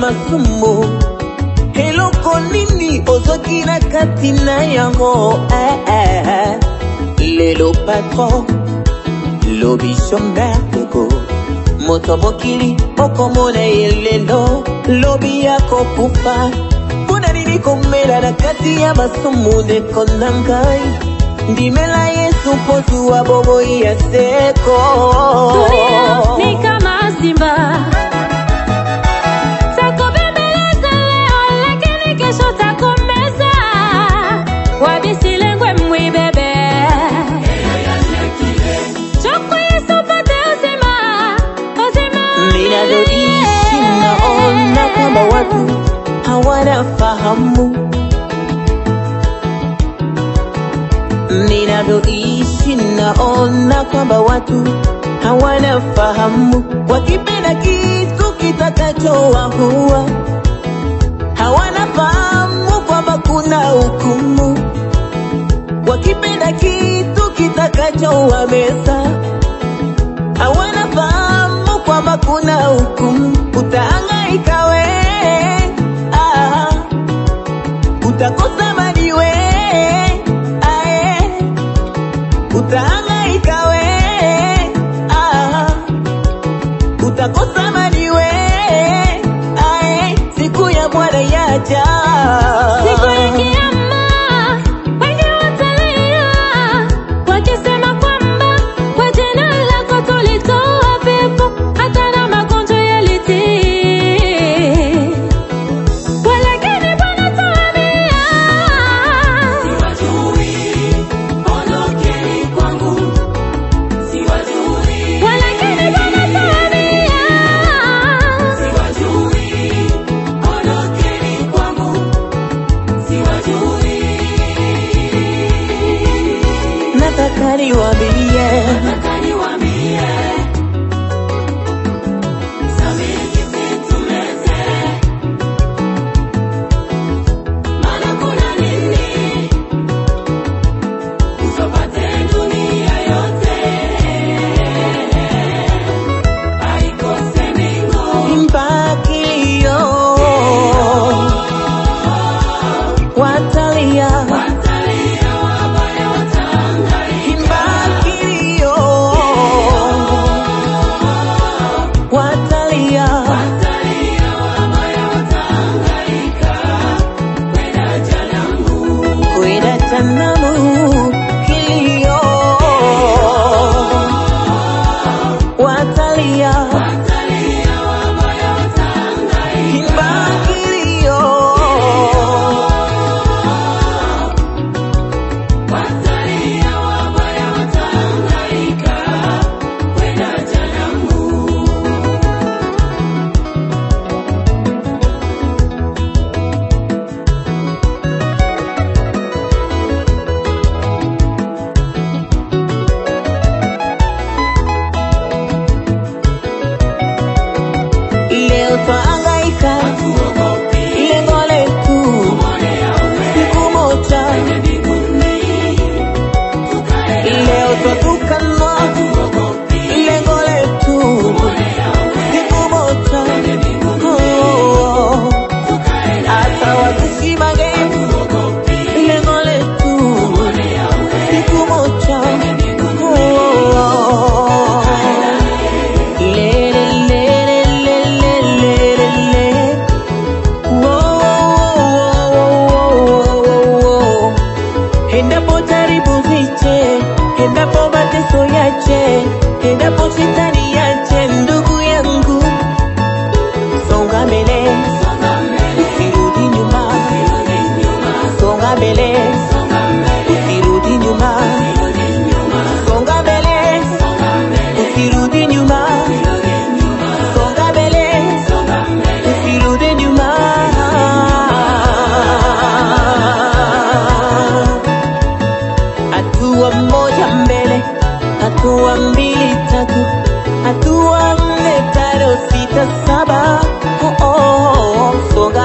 masumu eloko nini ozwaki na kati na yango eh, eh, eh. lelo patron lobi songa peko moto mokili okomona ye lelo lobi ya kokufa mpona nini komela na kati ya masumu ndeko na ngai ndimela yesu mpo zuwa bomoi ya seko ni kama zimba navyoishi naona kwamba watu hawana fahamu, wakipenda kitu kitakachowahua hawana fahamu kwamba kuna hukumu, wakipenda kitu kitakachowameza hawana fahamu kwamba kuna hukumu, utahangaika wewe utahangaika we ah, utakosa mani we ae, siku ya Bwana yaja anyone be.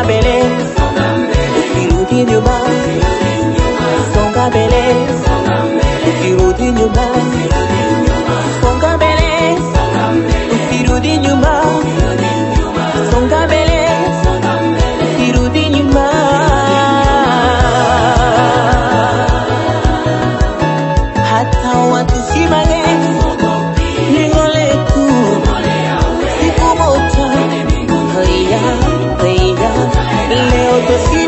a acontecido.